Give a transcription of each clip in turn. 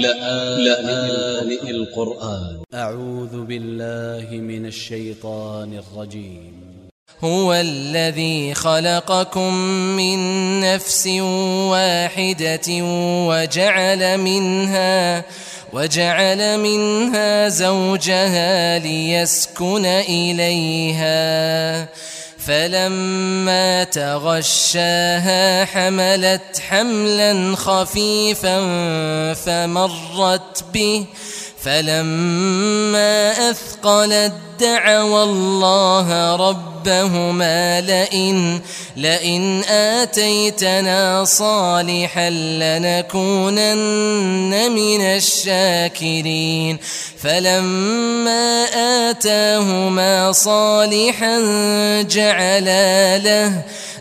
لآن القرآن. أ ع و ذ ب ا ل ل ه من ا ل ش ي ط ا ن ا ل ج ي م هو الذي خلقكم من نفس واحدة وجعل منها وجعل منها زوجها ليسكن إليها. فلما تغشاها حملت حملا خفيفا فمرت به فلما أثقلت دعوا الله ربهما لئن لئن آتيتنا صالحا لنكونن من الشاكرين. فلما آتاهما صالحا جعلا له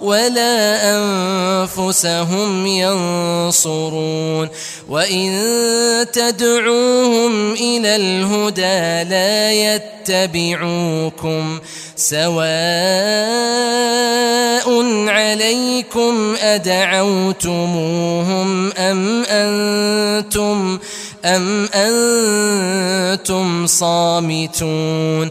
ولا أنفسهم ينصرون وإن تدعوهم إلى الهدى لا يتبعوكم سواء عليكم أدعوتموهم أم أنتم أم أنتم صامتون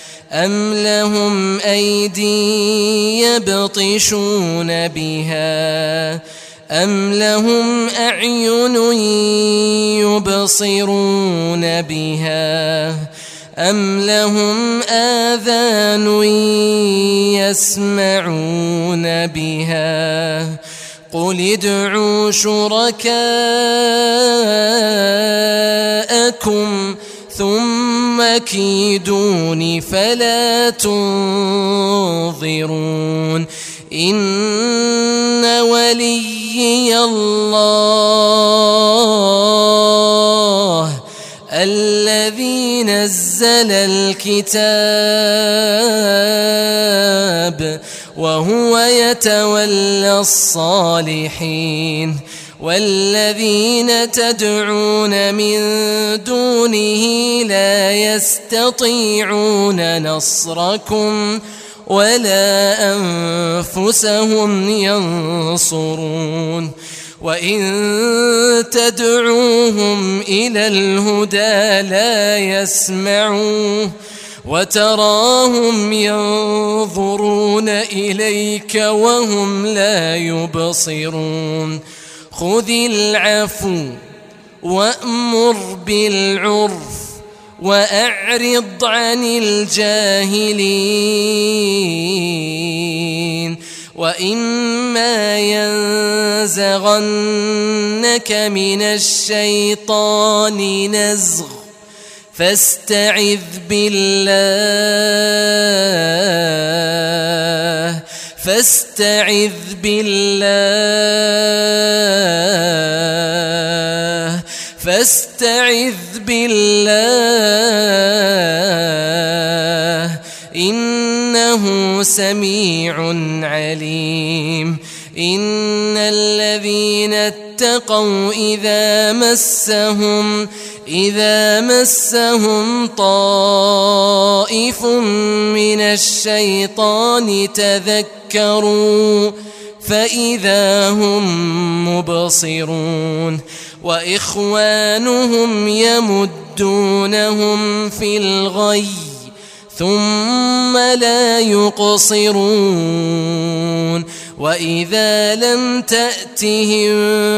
أم لهم أيدي يبطشون بها أم لهم أعين يبصرون بها أم لهم آذان يسمعون بها قل ادعوا شركاءكم كيدون فلا تنظرون إن وليي الله الذي نزل الكتاب وهو يتولى الصالحين والذين تدعون من دونه لا يستطيعون نصركم ولا أنفسهم ينصرون وإن تدعوهم إلى الهدى لا يسمعون وتراهم ينظرون إليك وهم لا يبصرون خذ العفو وأمر بالعرف وأعرض عن الجاهلين وإما ينزغنك من الشيطان نزغ فاستعذ بالله فاستعذ بالله بالله. إنه سميع عليم. إن الذين اتقوا إذا مسهم إذا مسهم طائف من الشيطان تذكروا فإذا هم مبصرون. وإخوانهم يمدونهم في الغي ثم لا يقصرون وإذا لم تأتهم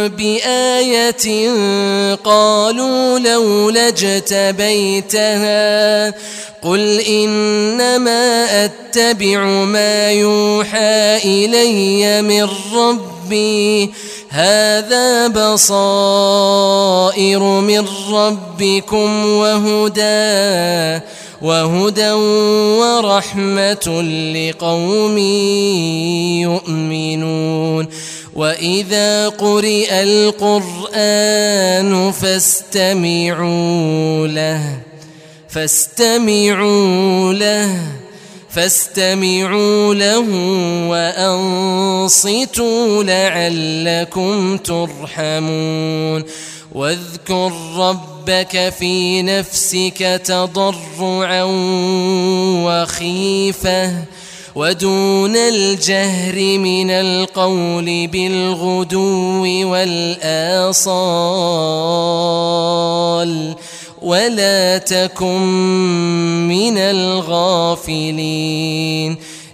بآية قالوا لولا اجتبيتها قل إنما أتبع ما يوحى إلي من ربي هذا بصائر من ربكم وهدى وهدى ورحمة لقوم يؤمنون. وإذا قرئ القرآن فاستمعوا له فاستمعوا له. فاستمعوا له وأنصتوا لعلكم ترحمون. واذكر ربك في نفسك تضرعا وخيفة ودون الجهر من القول بالغدو والآصال. ولا تكن من الغافلين.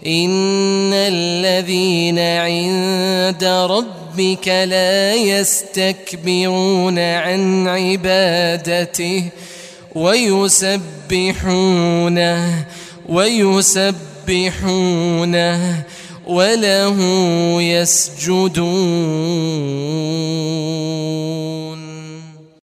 إن الذين عند ربك لا يستكبرون عن عبادته ويسبحونه ويسبحونه وله يسجدون.